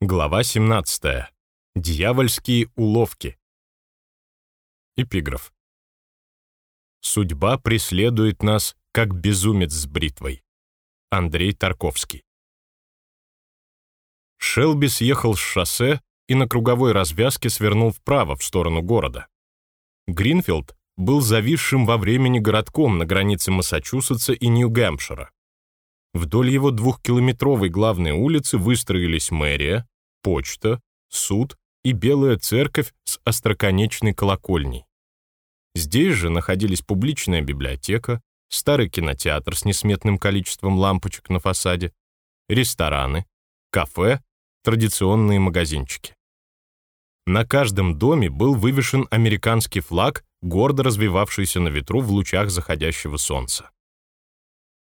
Глава 17. Дьявольские уловки. Эпиграф. Судьба преследует нас, как безумец с бритвой. Андрей Тарковский. Шелби съехал с шоссе и на круговой развязке свернул вправо в сторону города. Гринфилд был зависшим во времени городком на границе Массачусетса и Нью-Гэмпшира. Вдоль его двухкилометровой главной улицы выстроились мэрия, почта, суд и Белая церковь с остроконечной колокольней. Здесь же находились публичная библиотека, старый кинотеатр с несметным количеством лампочек на фасаде, рестораны, кафе, традиционные магазинчики. На каждом доме был вывешен американский флаг, гордо развивавшийся на ветру в лучах заходящего солнца.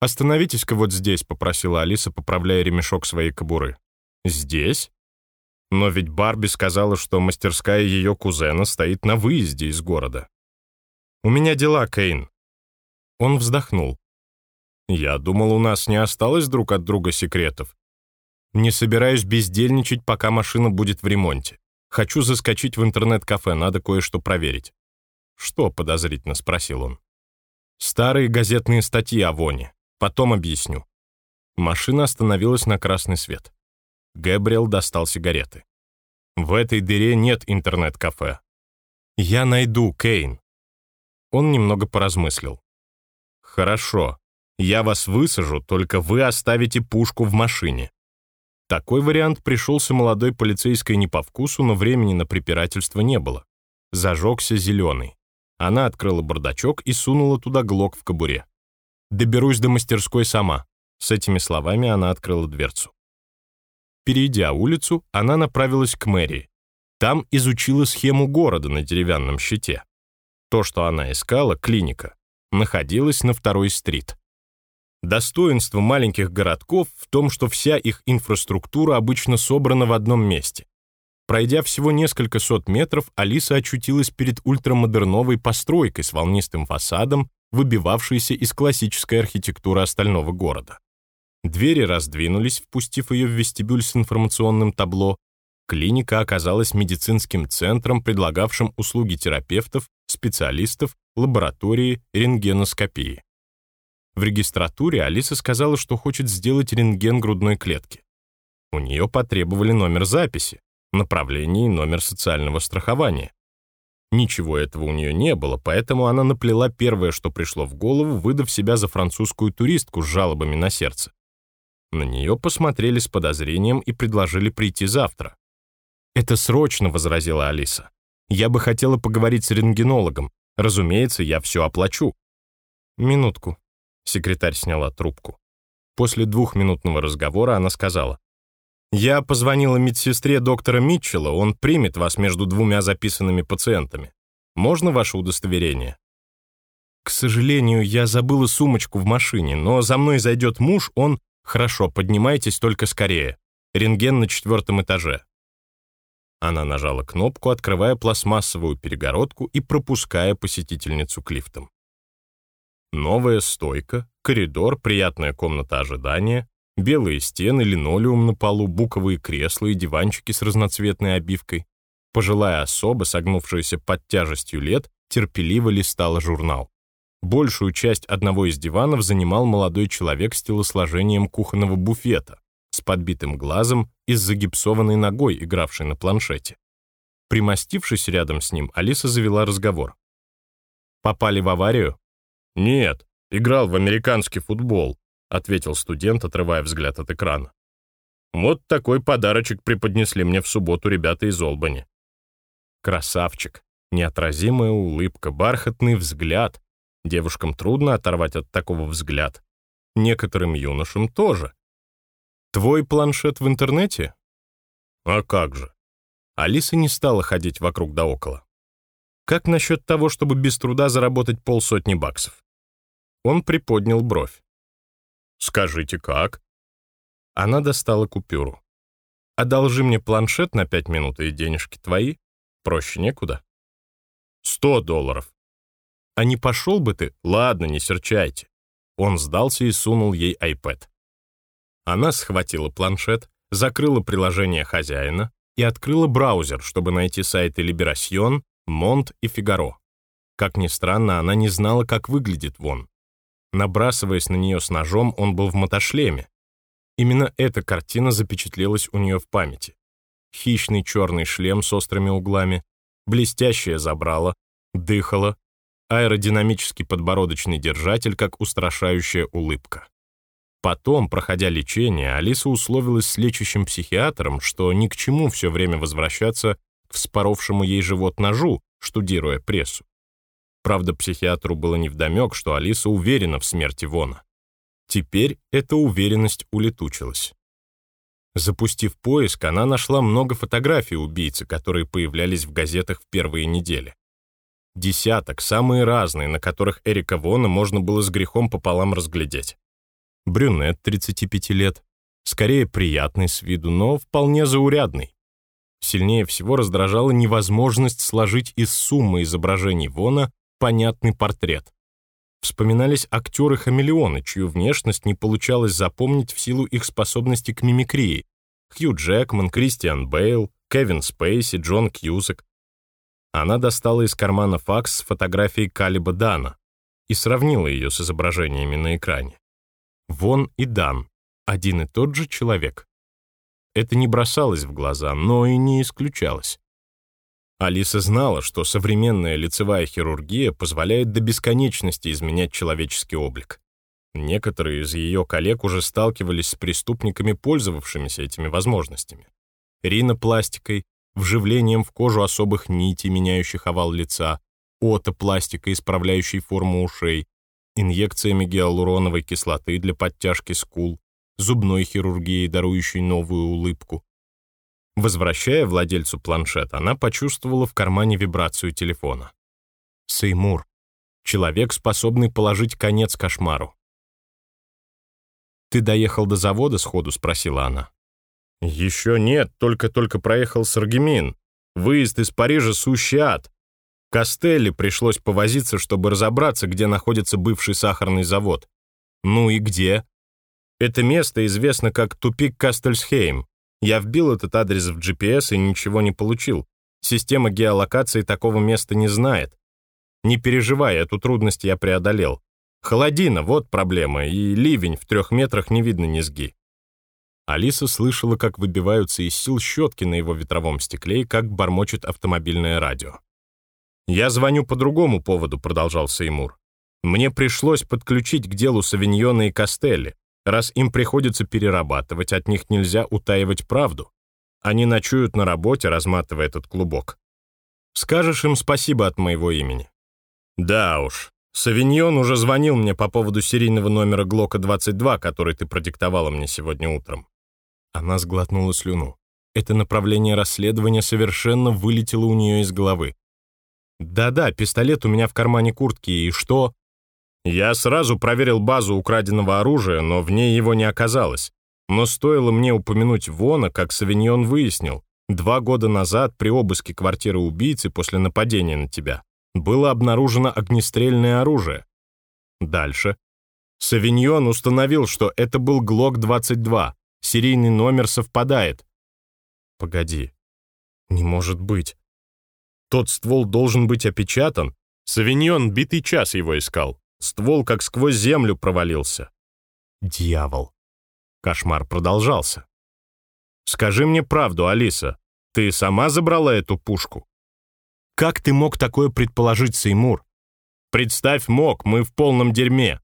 «Остановитесь-ка вот здесь», — попросила Алиса, поправляя ремешок своей кобуры. «Здесь?» Но ведь Барби сказала, что мастерская ее кузена стоит на выезде из города. «У меня дела, Кейн». Он вздохнул. «Я думал, у нас не осталось друг от друга секретов. Не собираюсь бездельничать, пока машина будет в ремонте. Хочу заскочить в интернет-кафе, надо кое-что проверить». «Что?» — подозрительно спросил он. «Старые газетные статьи о Воне. Потом объясню». Машина остановилась на красный свет. Гэбриэл достал сигареты. «В этой дыре нет интернет-кафе». «Я найду, Кейн». Он немного поразмыслил. «Хорошо. Я вас высажу, только вы оставите пушку в машине». Такой вариант пришелся молодой полицейской не по вкусу, но времени на препирательство не было. Зажегся зеленый. Она открыла бардачок и сунула туда глок в кобуре. «Доберусь до мастерской сама». С этими словами она открыла дверцу. Перейдя улицу, она направилась к мэрии. Там изучила схему города на деревянном щите. То, что она искала, клиника, находилась на второй стрит. Достоинство маленьких городков в том, что вся их инфраструктура обычно собрана в одном месте. Пройдя всего несколько сот метров, Алиса очутилась перед ультрамодерновой постройкой с волнистым фасадом, выбивавшейся из классической архитектуры остального города. Двери раздвинулись, впустив ее в вестибюль с информационным табло. Клиника оказалась медицинским центром, предлагавшим услуги терапевтов, специалистов, лаборатории, рентгеноскопии. В регистратуре Алиса сказала, что хочет сделать рентген грудной клетки. У нее потребовали номер записи, направление и номер социального страхования. Ничего этого у нее не было, поэтому она наплела первое, что пришло в голову, выдав себя за французскую туристку с жалобами на сердце. На нее посмотрели с подозрением и предложили прийти завтра. «Это срочно», — возразила Алиса. «Я бы хотела поговорить с рентгенологом. Разумеется, я все оплачу». «Минутку». Секретарь сняла трубку. После двухминутного разговора она сказала. «Я позвонила медсестре доктора Митчелла, он примет вас между двумя записанными пациентами. Можно ваше удостоверение?» «К сожалению, я забыла сумочку в машине, но за мной зайдет муж, он...» «Хорошо, поднимайтесь только скорее. Рентген на четвертом этаже». Она нажала кнопку, открывая пластмассовую перегородку и пропуская посетительницу к лифтам. Новая стойка, коридор, приятная комната ожидания, белые стены, линолеум на полу, буковые кресла и диванчики с разноцветной обивкой. Пожилая особа, согнувшаяся под тяжестью лет, терпеливо листала журнал. Большую часть одного из диванов занимал молодой человек с телосложением кухонного буфета, с подбитым глазом и с загипсованной ногой, игравшей на планшете. Примостившись рядом с ним, Алиса завела разговор. «Попали в аварию?» «Нет, играл в американский футбол», ответил студент, отрывая взгляд от экрана. «Вот такой подарочек преподнесли мне в субботу ребята из Олбани». Красавчик, неотразимая улыбка, бархатный взгляд, Девушкам трудно оторвать от такого взгляд. Некоторым юношам тоже. Твой планшет в интернете? А как же? Алиса не стала ходить вокруг да около. Как насчет того, чтобы без труда заработать полсотни баксов? Он приподнял бровь. Скажите, как? Она достала купюру. Одолжи мне планшет на пять минут, и денежки твои. Проще некуда. Сто долларов. А не пошел бы ты? Ладно, не серчайте. Он сдался и сунул ей iPad. Она схватила планшет, закрыла приложение хозяина и открыла браузер, чтобы найти сайты Либерасьон, Монт и Фигаро. Как ни странно, она не знала, как выглядит Вон. Набрасываясь на нее с ножом, он был в мотошлеме. Именно эта картина запечатлелась у нее в памяти. Хищный черный шлем с острыми углами, блестящее забрало, дыхало, аэродинамический подбородочный держатель, как устрашающая улыбка. Потом, проходя лечение, Алиса условилась с лечащим психиатром, что ни к чему все время возвращаться к вспоровшему ей живот ножу, штудируя прессу. Правда, психиатру было невдомек, что Алиса уверена в смерти Вона. Теперь эта уверенность улетучилась. Запустив поиск, она нашла много фотографий убийцы, которые появлялись в газетах в первые недели. Десяток, самые разные, на которых Эрика Вона можно было с грехом пополам разглядеть. Брюнет 35 лет, скорее приятный с виду, но вполне заурядный. Сильнее всего раздражала невозможность сложить из суммы изображений Вона понятный портрет. Вспоминались актеры-хамелеоны, чью внешность не получалось запомнить в силу их способности к мимикрии. Хью Джекман, Кристиан Бейл, Кевин Спейси, Джон Кьюзек. Она достала из кармана факс с фотографией Калиба Дана и сравнила ее с изображениями на экране. Вон и Дан, один и тот же человек. Это не бросалось в глаза, но и не исключалось. Алиса знала, что современная лицевая хирургия позволяет до бесконечности изменять человеческий облик. Некоторые из ее коллег уже сталкивались с преступниками, пользовавшимися этими возможностями. Ринопластикой, вживлением в кожу особых нитей, меняющих овал лица, отопластикой, исправляющей форму ушей, инъекциями гиалуроновой кислоты для подтяжки скул, зубной хирургией, дарующей новую улыбку, Возвращая владельцу планшет, она почувствовала в кармане вибрацию телефона. Сеймур. Человек, способный положить конец кошмару. «Ты доехал до завода сходу?» — спросила она. «Еще нет, только-только проехал Саргемин. Выезд из Парижа — сущий ад. Костелли пришлось повозиться, чтобы разобраться, где находится бывший сахарный завод. Ну и где? Это место известно как тупик Кастельсхейм. Я вбил этот адрес в GPS и ничего не получил. Система геолокации такого места не знает. Не переживай, эту трудность я преодолел. Холодина, вот проблема, и ливень в трех метрах не видно низги. Алиса слышала, как выбиваются из сил щетки на его ветровом стекле и как бормочет автомобильное радио. «Я звоню по другому поводу», — продолжал Сеймур. «Мне пришлось подключить к делу Савиньона и Костелли. Раз им приходится перерабатывать, от них нельзя утаивать правду. Они ночуют на работе, разматывая этот клубок. Скажешь им спасибо от моего имени. Да уж. Савиньон уже звонил мне по поводу серийного номера Глока 22, который ты продиктовала мне сегодня утром. Она сглотнула слюну. Это направление расследования совершенно вылетело у нее из головы. «Да-да, пистолет у меня в кармане куртки, и что?» Я сразу проверил базу украденного оружия, но в ней его не оказалось. Но стоило мне упомянуть Вона, как Савиньон выяснил, два года назад при обыске квартиры убийцы после нападения на тебя было обнаружено огнестрельное оружие. Дальше. Савиньон установил, что это был ГЛОК-22. Серийный номер совпадает. Погоди. Не может быть. Тот ствол должен быть опечатан. Савиньон битый час его искал. Ствол как сквозь землю провалился. Дьявол. Кошмар продолжался. «Скажи мне правду, Алиса. Ты сама забрала эту пушку?» «Как ты мог такое предположить, Сеймур?» «Представь, мог, мы в полном дерьме».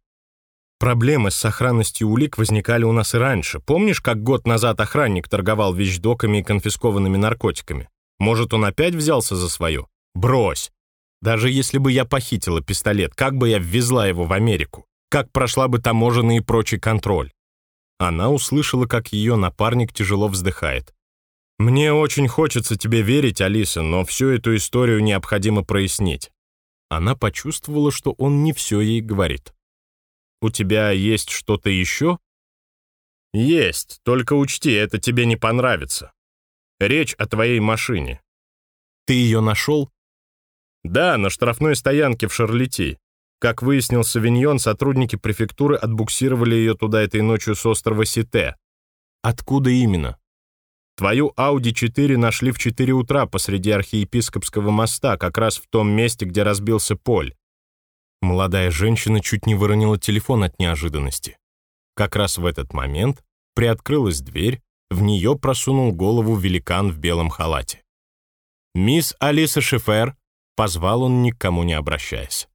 Проблемы с сохранностью улик возникали у нас и раньше. Помнишь, как год назад охранник торговал вещдоками и конфискованными наркотиками? Может, он опять взялся за свое? Брось. Даже если бы я похитила пистолет, как бы я ввезла его в Америку? Как прошла бы таможенный и прочий контроль? Она услышала, как ее напарник тяжело вздыхает. «Мне очень хочется тебе верить, Алиса, но всю эту историю необходимо прояснить». Она почувствовала, что он не все ей говорит. «У тебя есть что-то еще?» «Есть, только учти, это тебе не понравится. Речь о твоей машине». «Ты ее нашел?» Да, на штрафной стоянке в Шарлити. Как выяснил Савиньон, сотрудники префектуры отбуксировали ее туда этой ночью с острова Сите. Откуда именно? Твою Audi 4 нашли в 4 утра посреди архиепископского моста, как раз в том месте, где разбился Поль. Молодая женщина чуть не выронила телефон от неожиданности. Как раз в этот момент приоткрылась дверь, в нее просунул голову великан в белом халате. «Мисс Алиса Шефер», — позвал он, никому не обращаясь.